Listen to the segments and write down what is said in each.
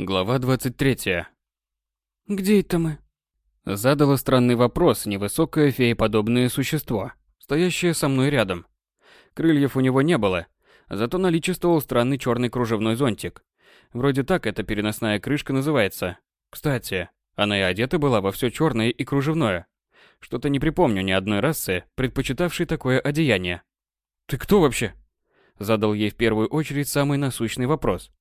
Глава 23. «Где это мы?» Задало странный вопрос невысокое фееподобное существо, стоящее со мной рядом. Крыльев у него не было, зато наличествовал странный черный кружевной зонтик. Вроде так эта переносная крышка называется. Кстати, она и одета была во все черное и кружевное. Что-то не припомню ни одной расы, предпочитавшей такое одеяние. «Ты кто вообще?» Задал ей в первую очередь самый насущный вопрос.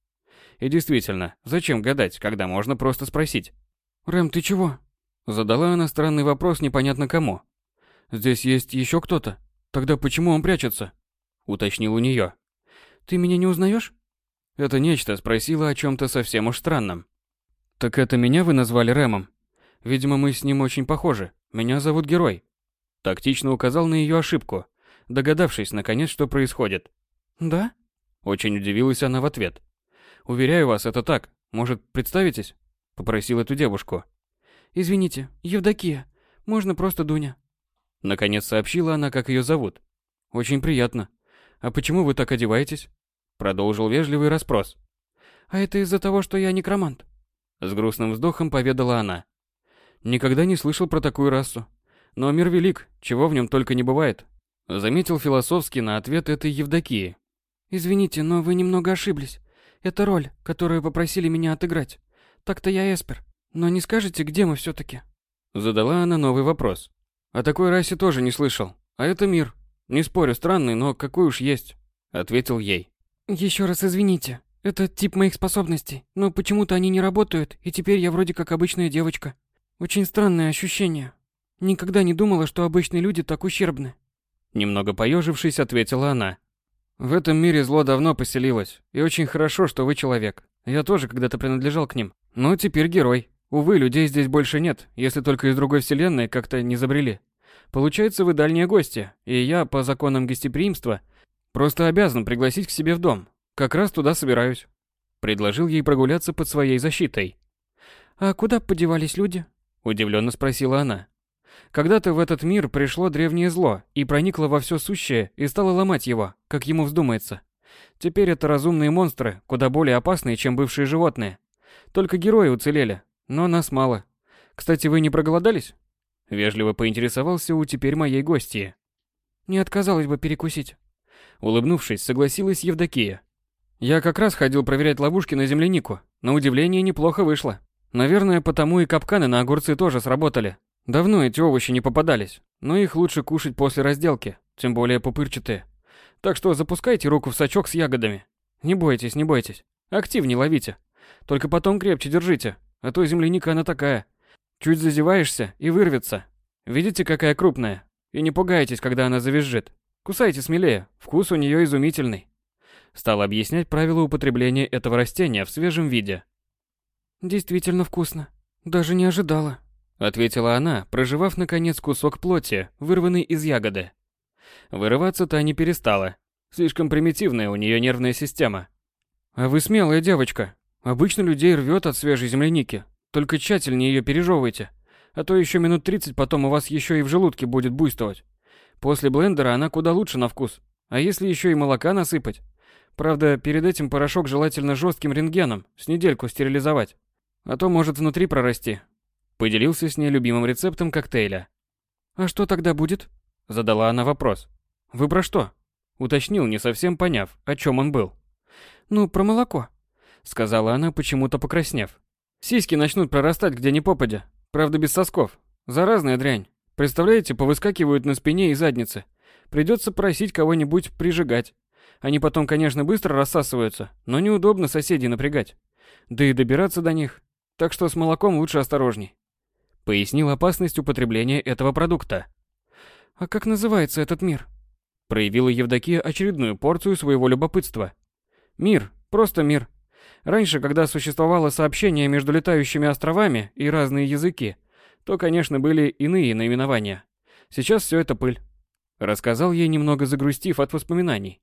И действительно, зачем гадать, когда можно просто спросить? «Рэм, ты чего?» Задала она странный вопрос непонятно кому. «Здесь есть еще кто-то? Тогда почему он прячется?» Уточнил у нее. «Ты меня не узнаешь?» Это нечто спросила о чем-то совсем уж странном. «Так это меня вы назвали Рэмом? Видимо, мы с ним очень похожи. Меня зовут Герой». Тактично указал на ее ошибку, догадавшись, наконец, что происходит. «Да?» Очень удивилась она в ответ. Уверяю вас, это так. Может, представитесь? Попросил эту девушку. Извините, Евдокия. Можно просто Дуня. Наконец сообщила она, как ее зовут. Очень приятно. А почему вы так одеваетесь? Продолжил вежливый расспрос. А это из-за того, что я некромант. С грустным вздохом поведала она. Никогда не слышал про такую расу. Но мир велик, чего в нем только не бывает. Заметил философски на ответ этой Евдокии. Извините, но вы немного ошиблись. Это роль, которую попросили меня отыграть. Так-то я Эспер. Но не скажете, где мы все-таки? Задала она новый вопрос. О такой расе тоже не слышал. А это мир. Не спорю, странный, но какой уж есть. Ответил ей. Еще раз извините. Это тип моих способностей. Но почему-то они не работают, и теперь я вроде как обычная девочка. Очень странное ощущение. Никогда не думала, что обычные люди так ущербны. Немного поежившись, ответила она. В этом мире зло давно поселилось, и очень хорошо, что вы человек. Я тоже когда-то принадлежал к ним. Но теперь герой. Увы, людей здесь больше нет, если только из другой вселенной как-то не забрели. Получается, вы дальние гости, и я, по законам гостеприимства, просто обязан пригласить к себе в дом. Как раз туда собираюсь. Предложил ей прогуляться под своей защитой. «А куда подевались люди?» Удивленно спросила она. Когда-то в этот мир пришло древнее зло и проникло во все сущее и стало ломать его, как ему вздумается. Теперь это разумные монстры, куда более опасные, чем бывшие животные. Только герои уцелели, но нас мало. Кстати, вы не проголодались? Вежливо поинтересовался у теперь моей гостьи. Не отказалась бы перекусить. Улыбнувшись, согласилась Евдокия. Я как раз ходил проверять ловушки на землянику. На удивление неплохо вышло. Наверное, потому и капканы на огурцы тоже сработали. Давно эти овощи не попадались, но их лучше кушать после разделки, тем более пупырчатые. Так что запускайте руку в сачок с ягодами. Не бойтесь, не бойтесь. Активнее ловите. Только потом крепче держите, а то земляника она такая. Чуть зазеваешься и вырвется. Видите, какая крупная? И не пугайтесь, когда она завизжит. Кусайте смелее, вкус у нее изумительный. Стал объяснять правила употребления этого растения в свежем виде. Действительно вкусно. Даже не ожидала ответила она, проживав наконец кусок плоти, вырванный из ягоды. Вырываться та не перестала. Слишком примитивная у нее нервная система. А вы смелая девочка. Обычно людей рвет от свежей земляники. Только тщательнее ее пережевывайте. А то еще минут 30 потом у вас еще и в желудке будет буйствовать. После блендера она куда лучше на вкус. А если еще и молока насыпать? Правда, перед этим порошок желательно жестким рентгеном, с недельку стерилизовать. А то может внутри прорасти, Поделился с ней любимым рецептом коктейля. «А что тогда будет?» Задала она вопрос. «Вы про что?» Уточнил, не совсем поняв, о чем он был. «Ну, про молоко», — сказала она, почему-то покраснев. «Сиськи начнут прорастать где ни попадя. Правда, без сосков. Заразная дрянь. Представляете, повыскакивают на спине и заднице. Придется просить кого-нибудь прижигать. Они потом, конечно, быстро рассасываются, но неудобно соседей напрягать. Да и добираться до них. Так что с молоком лучше осторожней пояснил опасность употребления этого продукта. «А как называется этот мир?» Проявила Евдокия очередную порцию своего любопытства. «Мир, просто мир. Раньше, когда существовало сообщение между летающими островами и разные языки, то, конечно, были иные наименования. Сейчас все это пыль». Рассказал ей, немного загрустив от воспоминаний.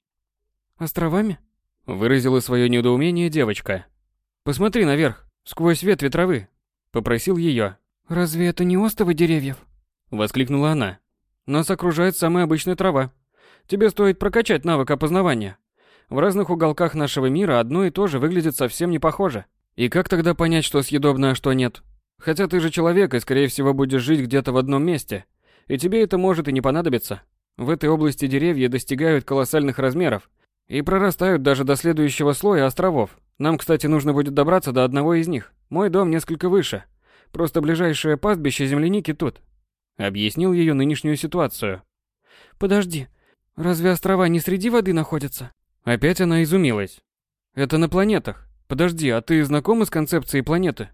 «Островами?» Выразила свое недоумение девочка. «Посмотри наверх, сквозь ветви травы», — попросил ее. «Разве это не остовы деревьев?» Воскликнула она. «Нас окружает самая обычная трава. Тебе стоит прокачать навык опознавания. В разных уголках нашего мира одно и то же выглядит совсем не похоже. И как тогда понять, что съедобно, а что нет? Хотя ты же человек и, скорее всего, будешь жить где-то в одном месте. И тебе это может и не понадобиться. В этой области деревья достигают колоссальных размеров и прорастают даже до следующего слоя островов. Нам, кстати, нужно будет добраться до одного из них. Мой дом несколько выше. Просто ближайшее пастбище земляники тут. Объяснил ее нынешнюю ситуацию. Подожди, разве острова не среди воды находятся? Опять она изумилась. Это на планетах. Подожди, а ты знакома с концепцией планеты?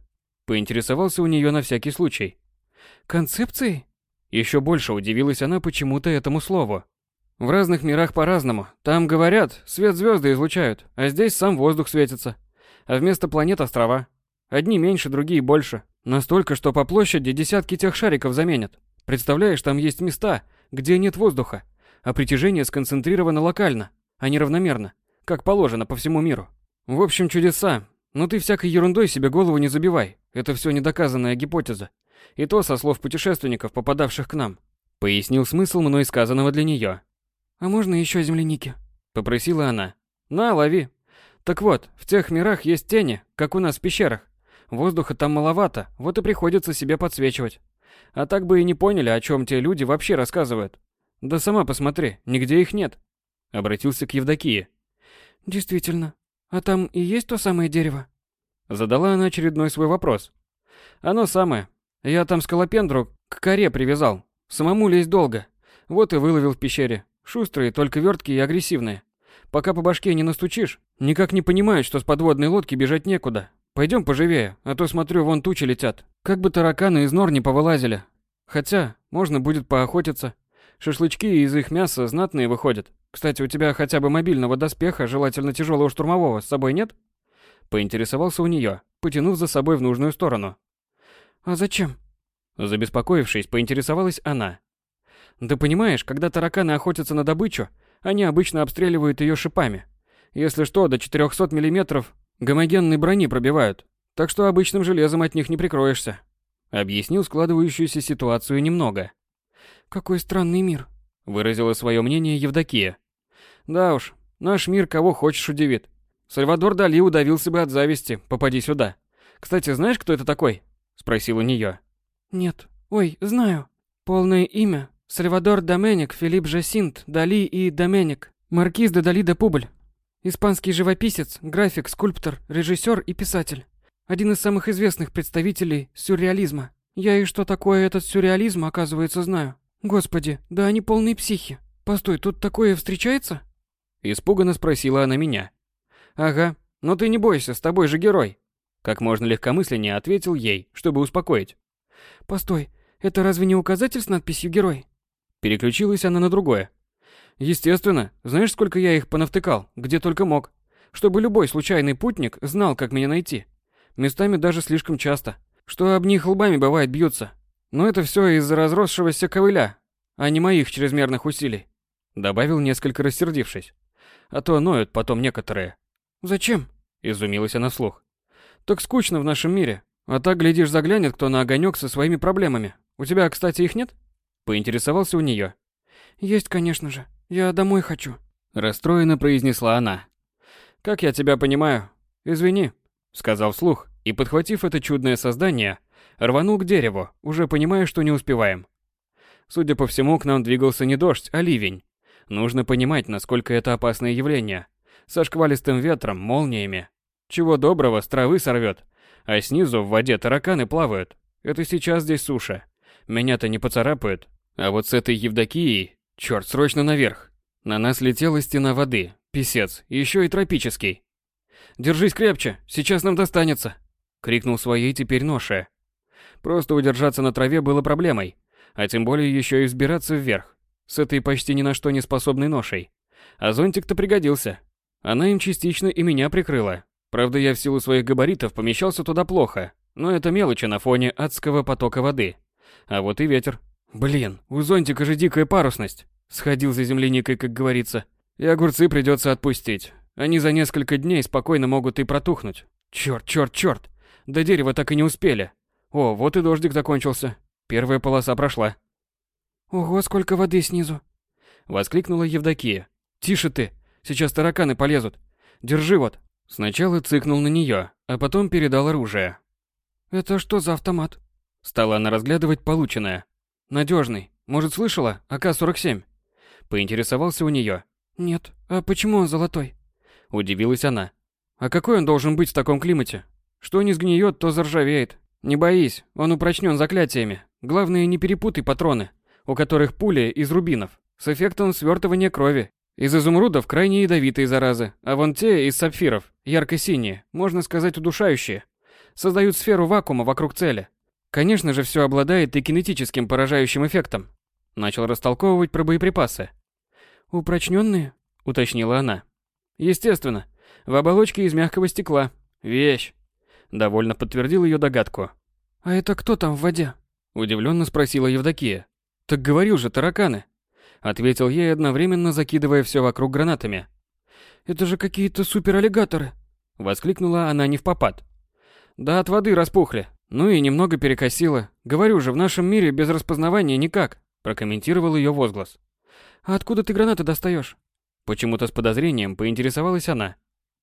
Поинтересовался у нее на всякий случай. Концепцией? Еще больше удивилась она почему-то этому слову. В разных мирах по-разному. Там говорят, свет звезды излучают, а здесь сам воздух светится. А вместо планет острова. Одни меньше, другие больше. Настолько, что по площади десятки тех шариков заменят. Представляешь, там есть места, где нет воздуха, а притяжение сконцентрировано локально, а не равномерно, как положено по всему миру. В общем, чудеса. Но ты всякой ерундой себе голову не забивай. Это все недоказанная гипотеза. И то со слов путешественников, попадавших к нам. Пояснил смысл мной сказанного для нее. «А можно еще земляники?» Попросила она. «На, лови». Так вот, в тех мирах есть тени, как у нас в пещерах. Воздуха там маловато, вот и приходится себе подсвечивать. А так бы и не поняли, о чем те люди вообще рассказывают. Да сама посмотри, нигде их нет. Обратился к Евдокии. Действительно. А там и есть то самое дерево? Задала она очередной свой вопрос. Оно самое. Я там скалопендру к коре привязал. Самому лезть долго. Вот и выловил в пещере. Шустрые, только верткие и агрессивные. Пока по башке не настучишь, никак не понимают, что с подводной лодки бежать некуда. Пойдем поживее, а то смотрю, вон тучи летят. Как бы тараканы из нор не повылазили. Хотя, можно будет поохотиться. Шашлычки из их мяса знатные выходят. Кстати, у тебя хотя бы мобильного доспеха, желательно тяжелого штурмового, с собой нет? Поинтересовался у нее, потянув за собой в нужную сторону. А зачем? Забеспокоившись, поинтересовалась она. Да понимаешь, когда тараканы охотятся на добычу, они обычно обстреливают ее шипами. Если что, до 400 миллиметров Гомогенной брони пробивают, так что обычным железом от них не прикроешься. Объяснил складывающуюся ситуацию немного. Какой странный мир, выразила свое мнение Евдокия. Да уж, наш мир кого хочешь удивит. Сальвадор Дали удавился бы от зависти, попади сюда. Кстати, знаешь, кто это такой? Спросил у нее. Нет. Ой, знаю. Полное имя Сальвадор Доменик Филипп Жасинт Дали и Доменик. Маркиз де Дали де Публь. Испанский живописец, график, скульптор, режиссер и писатель. Один из самых известных представителей сюрреализма. Я и что такое этот сюрреализм, оказывается, знаю. Господи, да они полные психи. Постой, тут такое встречается? Испуганно спросила она меня. Ага, но ты не бойся, с тобой же герой. Как можно легкомысленнее ответил ей, чтобы успокоить. Постой, это разве не указатель с надписью «Герой»? Переключилась она на другое. Естественно. Знаешь, сколько я их понавтыкал, где только мог. Чтобы любой случайный путник знал, как меня найти. Местами даже слишком часто. Что об них лбами бывает бьются. Но это все из-за разросшегося ковыля, а не моих чрезмерных усилий. Добавил, несколько рассердившись. А то ноют потом некоторые. «Зачем?» – изумилась она вслух. «Так скучно в нашем мире. А так, глядишь, заглянет кто на огонек со своими проблемами. У тебя, кстати, их нет?» Поинтересовался у нее. «Есть, конечно же. «Я домой хочу», – расстроенно произнесла она. «Как я тебя понимаю? Извини», – сказал вслух, и, подхватив это чудное создание, рванул к дереву, уже понимая, что не успеваем. Судя по всему, к нам двигался не дождь, а ливень. Нужно понимать, насколько это опасное явление. Со шквалистым ветром, молниями. Чего доброго, с травы сорвет. А снизу в воде тараканы плавают. Это сейчас здесь суша. Меня-то не поцарапают. А вот с этой Евдокией Черт, срочно наверх. На нас летела стена воды, писец, еще и тропический. Держись крепче, сейчас нам достанется, крикнул своей теперь ноше. Просто удержаться на траве было проблемой, а тем более еще и взбираться вверх с этой почти ни на что не способной ношей. А зонтик-то пригодился. Она им частично и меня прикрыла. Правда, я в силу своих габаритов помещался туда плохо, но это мелочи на фоне адского потока воды. А вот и ветер. Блин, у зонтика же дикая парусность. Сходил за земляникой, как говорится. И огурцы придется отпустить. Они за несколько дней спокойно могут и протухнуть. Черт, черт, черт. До дерева так и не успели. О, вот и дождик закончился. Первая полоса прошла. Ого, сколько воды снизу. Воскликнула Евдокия. Тише ты. Сейчас тараканы полезут. Держи вот. Сначала цыкнул на нее, а потом передал оружие. «Это что за автомат?» Стала она разглядывать полученное. Надежный. Может, слышала? АК-47. Поинтересовался у нее. «Нет. А почему он золотой?» Удивилась она. «А какой он должен быть в таком климате? Что не сгниет, то заржавеет. Не боись, он упрочнен заклятиями. Главное, не перепутай патроны, у которых пули из рубинов, с эффектом свертывания крови. Из изумрудов крайне ядовитые заразы, а вон те из сапфиров, ярко-синие, можно сказать удушающие. Создают сферу вакуума вокруг цели. Конечно же, все обладает и кинетическим поражающим эффектом. Начал растолковывать про боеприпасы. «Упрочненные?» – уточнила она. «Естественно. В оболочке из мягкого стекла. Вещь». Довольно подтвердил ее догадку. «А это кто там в воде?» – удивленно спросила Евдокия. «Так говорил же, тараканы!» Ответил ей одновременно, закидывая все вокруг гранатами. «Это же какие-то супераллигаторы!» Воскликнула она не в попад. «Да от воды распухли. Ну и немного перекосило. Говорю же, в нашем мире без распознавания никак», прокомментировал ее возглас. «А откуда ты гранаты достаешь? Почему-то с подозрением поинтересовалась она.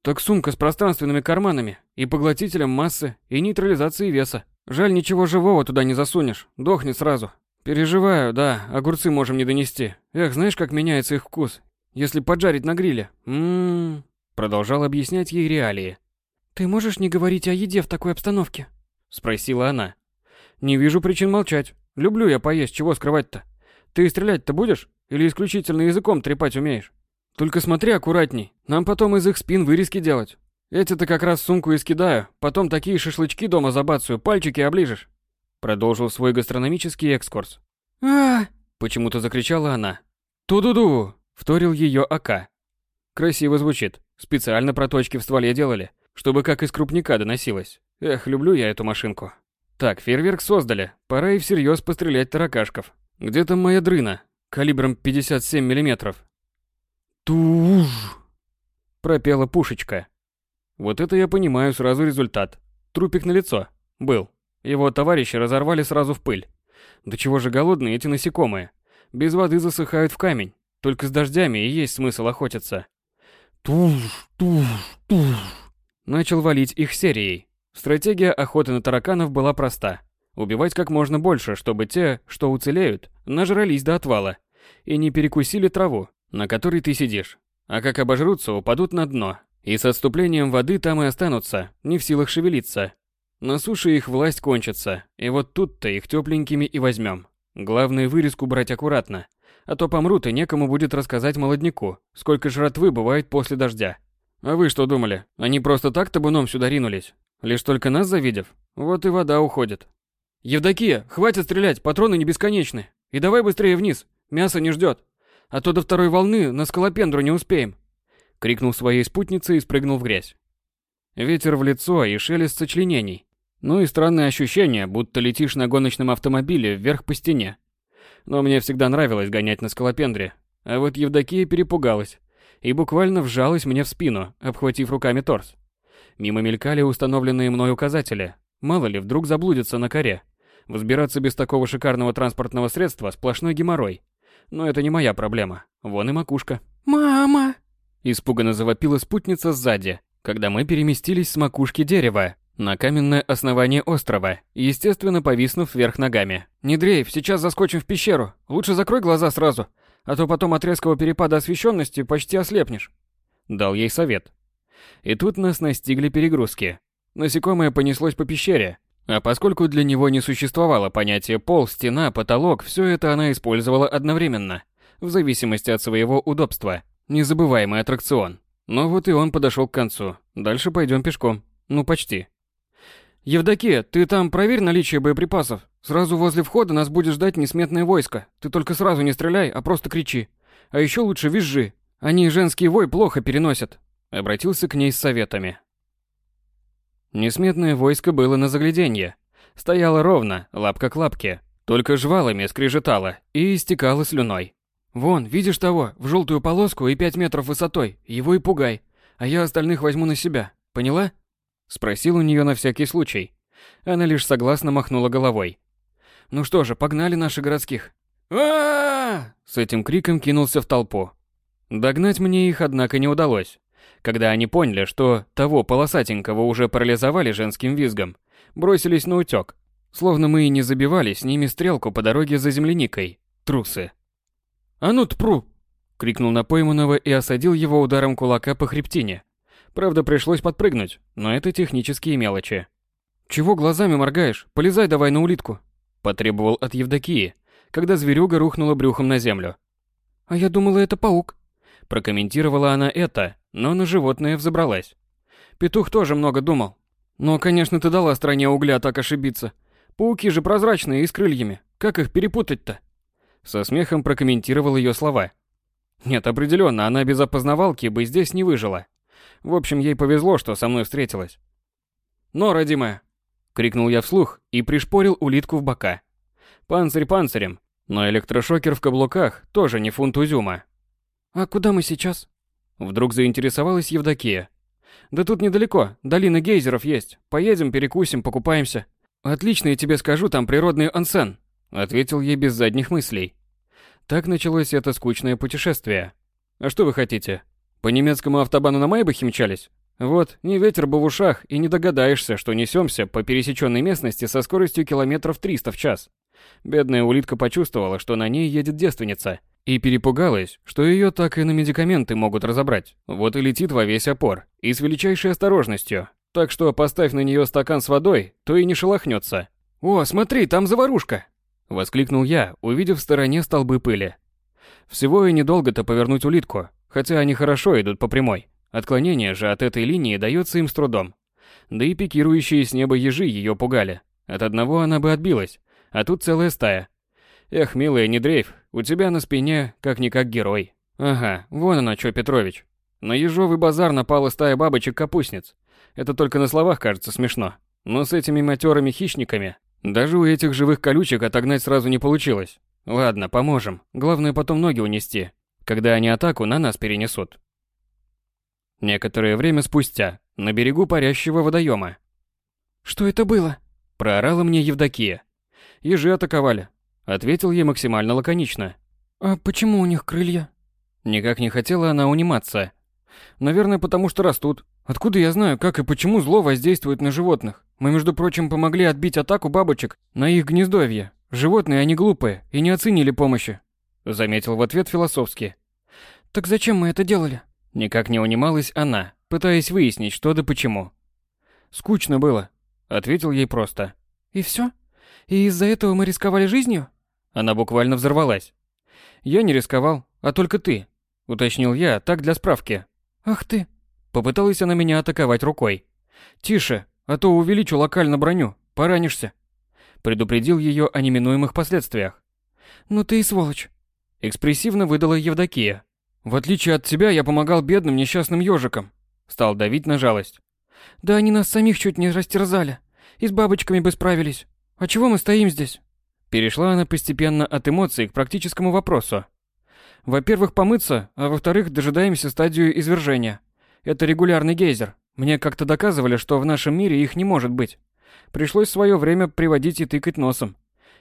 «Так сумка с пространственными карманами и поглотителем массы и нейтрализацией веса. Жаль, ничего живого туда не засунешь, дохнет сразу. Переживаю, да, огурцы можем не донести. Эх, знаешь, как меняется их вкус, если поджарить на гриле? Ммм. Продолжал объяснять ей реалии. Ты можешь не говорить о еде в такой обстановке? Спросила она. Не вижу причин молчать. Люблю я поесть, чего скрывать-то? Ты стрелять-то будешь? Или исключительно языком трепать умеешь? Только смотри аккуратней, нам потом из их спин вырезки делать. Эти-то как раз сумку и скидаю, потом такие шашлычки дома забацаю, пальчики оближешь. Продолжил свой гастрономический экскурс. а Почему-то закричала она. «Ту-ду-ду!» — вторил ее АК. Красиво звучит. Специально проточки в стволе делали, чтобы как из крупника доносилось. Эх, люблю я эту машинку. Так, фейерверк создали. Пора и всерьез пострелять таракашков. Где там моя дрына? Калибром 57 миллиметров. Туж! Пропела пушечка. Вот это я понимаю сразу результат. Трупик на лицо. Был. Его товарищи разорвали сразу в пыль. Да чего же голодные эти насекомые? Без воды засыхают в камень. Только с дождями и есть смысл охотиться. Туж, туж, туж. Начал валить их серией. Стратегия охоты на тараканов была проста. Убивать как можно больше, чтобы те, что уцелеют, нажрались до отвала и не перекусили траву, на которой ты сидишь. А как обожрутся, упадут на дно. И с отступлением воды там и останутся, не в силах шевелиться, на суше их власть кончится, и вот тут-то их тепленькими и возьмем. Главное вырезку брать аккуратно, а то помрут и некому будет рассказать молодняку, сколько жратвы бывает после дождя. А вы что думали, они просто так табуном сюда ринулись? Лишь только нас завидев? Вот и вода уходит. Евдокия, хватит стрелять, патроны не бесконечны. И давай быстрее вниз, мясо не ждет. А то до второй волны на скалопендру не успеем. Крикнул своей спутнице и спрыгнул в грязь. Ветер в лицо и шелест сочленений. Ну и странное ощущение, будто летишь на гоночном автомобиле вверх по стене. Но мне всегда нравилось гонять на скалопендре. А вот Евдокия перепугалась и буквально вжалась мне в спину, обхватив руками торс. Мимо мелькали установленные мной указатели. Мало ли, вдруг заблудится на коре. Взбираться без такого шикарного транспортного средства – сплошной геморрой. Но это не моя проблема. Вон и макушка. «Мама!» Испуганно завопила спутница сзади, когда мы переместились с макушки дерева на каменное основание острова, естественно повиснув вверх ногами. «Не дрейф, сейчас заскочим в пещеру. Лучше закрой глаза сразу, а то потом от резкого перепада освещенности почти ослепнешь». Дал ей совет. И тут нас настигли перегрузки. Насекомое понеслось по пещере, а поскольку для него не существовало понятия пол, стена, потолок, все это она использовала одновременно, в зависимости от своего удобства. Незабываемый аттракцион. Но вот и он подошел к концу. Дальше пойдем пешком. Ну, почти. «Евдокия, ты там проверь наличие боеприпасов. Сразу возле входа нас будет ждать несметное войско. Ты только сразу не стреляй, а просто кричи. А еще лучше визжи. Они женский вой плохо переносят». Обратился к ней с советами. Несметное войско было на загляденье. Стояло ровно, лапка к лапке. Только жвалами скрежетало и истекало слюной. «Вон, видишь того, в желтую полоску и пять метров высотой, его и пугай, а я остальных возьму на себя, поняла?» Спросил у нее на всякий случай. Она лишь согласно махнула головой. «Ну что же, погнали наши городских». С этим криком кинулся в толпу. Догнать мне их, однако, не удалось. Когда они поняли, что того полосатенького уже парализовали женским визгом, бросились на утёк. Словно мы и не забивали с ними стрелку по дороге за земляникой. Трусы. «А ну тпру!» — крикнул на пойманного и осадил его ударом кулака по хребтине. Правда, пришлось подпрыгнуть, но это технические мелочи. «Чего глазами моргаешь? Полезай давай на улитку!» — потребовал от Евдокии, когда зверюга рухнула брюхом на землю. «А я думала, это паук», — прокомментировала она это, но на животное взобралась. Петух тоже много думал. Но, конечно, ты дала стране угля так ошибиться. Пауки же прозрачные и с крыльями. Как их перепутать-то? Со смехом прокомментировал ее слова. Нет, определенно, она без опознавалки бы здесь не выжила. В общем, ей повезло, что со мной встретилась. «Но, родимая!» — крикнул я вслух и пришпорил улитку в бока. Панцирь панцирем, но электрошокер в каблуках тоже не фунт узюма. «А куда мы сейчас?» Вдруг заинтересовалась Евдокия. «Да тут недалеко, долина гейзеров есть. Поедем, перекусим, покупаемся. Отлично, я тебе скажу, там природный ансен», — ответил ей без задних мыслей. Так началось это скучное путешествие. «А что вы хотите? По немецкому автобану на Майбахе мчались? Вот, не ветер бы в ушах, и не догадаешься, что несемся по пересеченной местности со скоростью километров 300 в час. Бедная улитка почувствовала, что на ней едет девственница, и перепугалась, что ее так и на медикаменты могут разобрать. Вот и летит во весь опор, и с величайшей осторожностью. Так что поставь на нее стакан с водой, то и не шелохнется. «О, смотри, там заварушка!» Воскликнул я, увидев в стороне столбы пыли. Всего и недолго-то повернуть улитку, хотя они хорошо идут по прямой. Отклонение же от этой линии дается им с трудом. Да и пикирующие с неба ежи ее пугали. От одного она бы отбилась, а тут целая стая. Эх, милая, не дрейф, у тебя на спине как-никак герой. Ага, вон она что, Петрович. На ежовый базар напала стая бабочек-капустниц. Это только на словах кажется смешно. Но с этими матерыми хищниками даже у этих живых колючек отогнать сразу не получилось. Ладно, поможем. Главное потом ноги унести, когда они атаку на нас перенесут. Некоторое время спустя, на берегу парящего водоема. «Что это было?» – проорала мне Евдокия. Ежи атаковали. Ответил ей максимально лаконично. А почему у них крылья? Никак не хотела она униматься. Наверное, потому что растут. Откуда я знаю, как и почему зло воздействует на животных? Мы, между прочим, помогли отбить атаку бабочек на их гнездовье. Животные, они глупые и не оценили помощи. Заметил в ответ философски. Так зачем мы это делали? Никак не унималась она, пытаясь выяснить, что да почему. Скучно было, ответил ей просто. И все? И из-за этого мы рисковали жизнью? Она буквально взорвалась. Я не рисковал, а только ты, уточнил я, так для справки. Ах ты. Попыталась она меня атаковать рукой. Тише, а то увеличу локально броню, поранишься. Предупредил ее о неминуемых последствиях. Ну ты и сволочь. Экспрессивно выдала Евдокия. В отличие от тебя, я помогал бедным несчастным ежикам. Стал давить на жалость. Да они нас самих чуть не растерзали. И с бабочками бы справились. А чего мы стоим здесь? Перешла она постепенно от эмоций к практическому вопросу. Во-первых, помыться, а во-вторых, дожидаемся стадию извержения. Это регулярный гейзер. Мне как-то доказывали, что в нашем мире их не может быть. Пришлось свое время приводить и тыкать носом.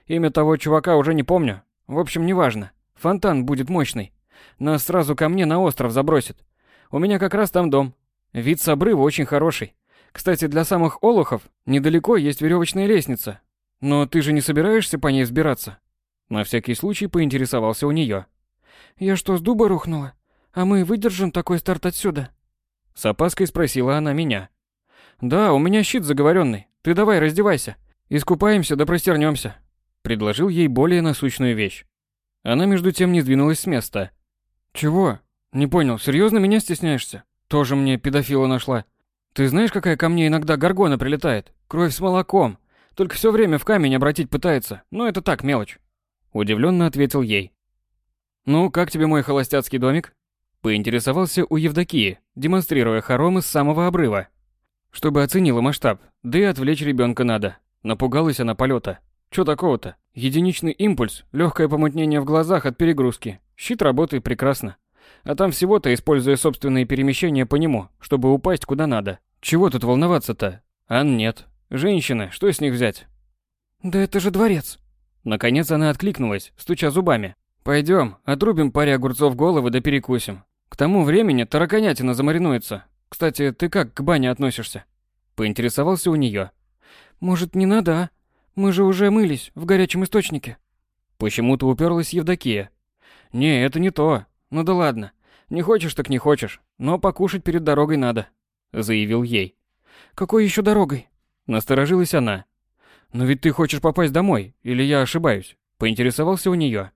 Имя того чувака уже не помню. В общем, неважно. Фонтан будет мощный. Нас сразу ко мне на остров забросит. У меня как раз там дом. Вид с обрыва очень хороший. Кстати, для самых олухов недалеко есть веревочная лестница. Но ты же не собираешься по ней взбираться? На всякий случай поинтересовался у нее. Я что, с дуба рухнула? А мы выдержим такой старт отсюда? С опаской спросила она меня. Да, у меня щит заговоренный. Ты давай раздевайся. Искупаемся да простернемся. Предложил ей более насущную вещь. Она между тем не сдвинулась с места. Чего? Не понял, серьезно меня стесняешься? Тоже мне педофила нашла. Ты знаешь, какая ко мне иногда горгона прилетает? Кровь с молоком. Только все время в камень обратить пытается. Но это так, мелочь. Удивленно ответил ей. Ну, как тебе мой холостяцкий домик? Поинтересовался у Евдокии, демонстрируя хоромы с самого обрыва. Чтобы оценила масштаб, да и отвлечь ребенка надо. Напугалась она полета. Чё такого-то? Единичный импульс, легкое помутнение в глазах от перегрузки. Щит работает прекрасно. А там всего-то, используя собственные перемещения по нему, чтобы упасть куда надо. Чего тут волноваться-то? Ан нет. Женщины, что с них взять? Да это же дворец. Наконец она откликнулась, стуча зубами. Пойдем, отрубим паре огурцов головы да перекусим. К тому времени тараканятина замаринуется. Кстати, ты как к бане относишься? Поинтересовался у нее. Может, не надо, а? Мы же уже мылись в горячем источнике. Почему-то уперлась Евдокия. Не, это не то. Ну да ладно. Не хочешь, так не хочешь. Но покушать перед дорогой надо, заявил ей. Какой еще дорогой? Насторожилась она. Но ведь ты хочешь попасть домой, или я ошибаюсь? Поинтересовался у нее.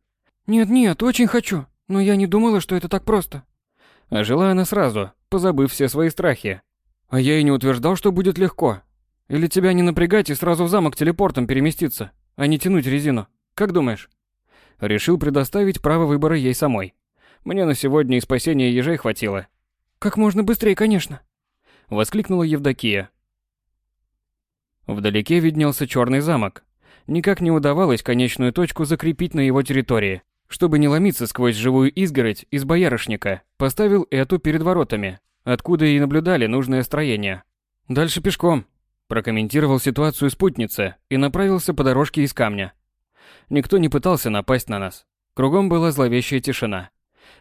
Нет-нет, очень хочу. Но я не думала, что это так просто. А жила она сразу, позабыв все свои страхи. А я и не утверждал, что будет легко. Или тебя не напрягать и сразу в замок телепортом переместиться, а не тянуть резину. Как думаешь? Решил предоставить право выбора ей самой. Мне на сегодня и спасения ежей хватило. Как можно быстрее, конечно. Воскликнула Евдокия. Вдалеке виднелся черный замок. Никак не удавалось конечную точку закрепить на его территории. Чтобы не ломиться сквозь живую изгородь из боярышника, поставил эту перед воротами, откуда и наблюдали нужное строение. Дальше пешком, прокомментировал ситуацию спутница и направился по дорожке из камня. Никто не пытался напасть на нас. Кругом была зловещая тишина.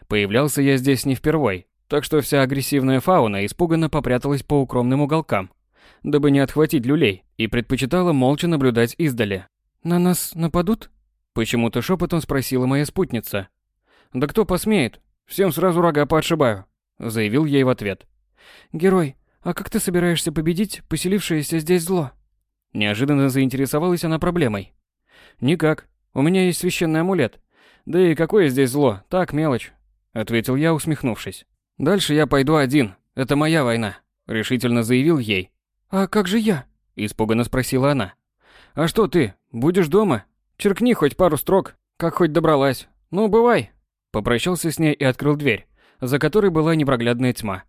Появлялся я здесь не впервой, так что вся агрессивная фауна испуганно попряталась по укромным уголкам, дабы не отхватить люлей, и предпочитала молча наблюдать издали. «На нас нападут?» Почему-то шепотом спросила моя спутница. «Да кто посмеет? Всем сразу рога поотшибаю», заявил ей в ответ. «Герой, а как ты собираешься победить поселившееся здесь зло?» Неожиданно заинтересовалась она проблемой. «Никак. У меня есть священный амулет. Да и какое здесь зло? Так, мелочь», ответил я, усмехнувшись. «Дальше я пойду один. Это моя война», решительно заявил ей. «А как же я?» испуганно спросила она. «А что ты? Будешь дома? Черкни хоть пару строк, как хоть добралась. Ну, бывай. Попрощался с ней и открыл дверь, за которой была непроглядная тьма.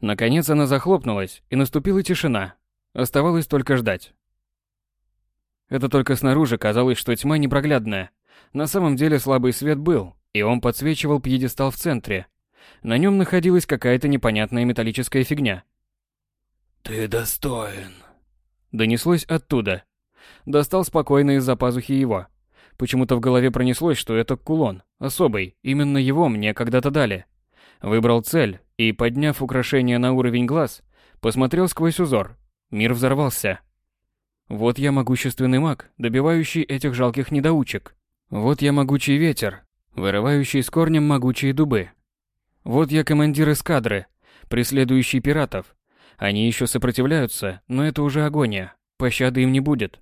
Наконец она захлопнулась, и наступила тишина. Оставалось только ждать. Это только снаружи казалось, что тьма непроглядная. На самом деле слабый свет был, и он подсвечивал пьедестал в центре. На нем находилась какая-то непонятная металлическая фигня. «Ты достоин», — донеслось оттуда достал спокойно из-за пазухи его. Почему-то в голове пронеслось, что это кулон, особый, именно его мне когда-то дали. Выбрал цель и, подняв украшение на уровень глаз, посмотрел сквозь узор. Мир взорвался. Вот я могущественный маг, добивающий этих жалких недоучек. Вот я могучий ветер, вырывающий с корнем могучие дубы. Вот я командир эскадры, преследующий пиратов. Они еще сопротивляются, но это уже агония. Пощады им не будет.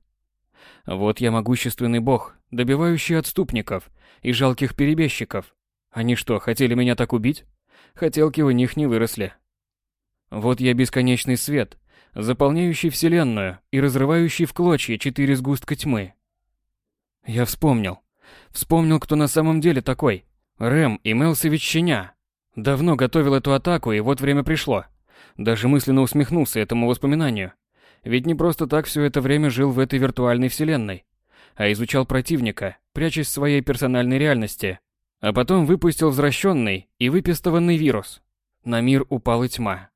Вот я могущественный бог, добивающий отступников и жалких перебежчиков. Они что, хотели меня так убить? Хотелки у них не выросли. Вот я бесконечный свет, заполняющий вселенную и разрывающий в клочья четыре сгустка тьмы. Я вспомнил. Вспомнил, кто на самом деле такой. Рэм и Мелсович Щеня. Давно готовил эту атаку, и вот время пришло. Даже мысленно усмехнулся этому воспоминанию. Ведь не просто так все это время жил в этой виртуальной вселенной, а изучал противника, прячась в своей персональной реальности. А потом выпустил возвращенный и выпестованный вирус. На мир упала тьма.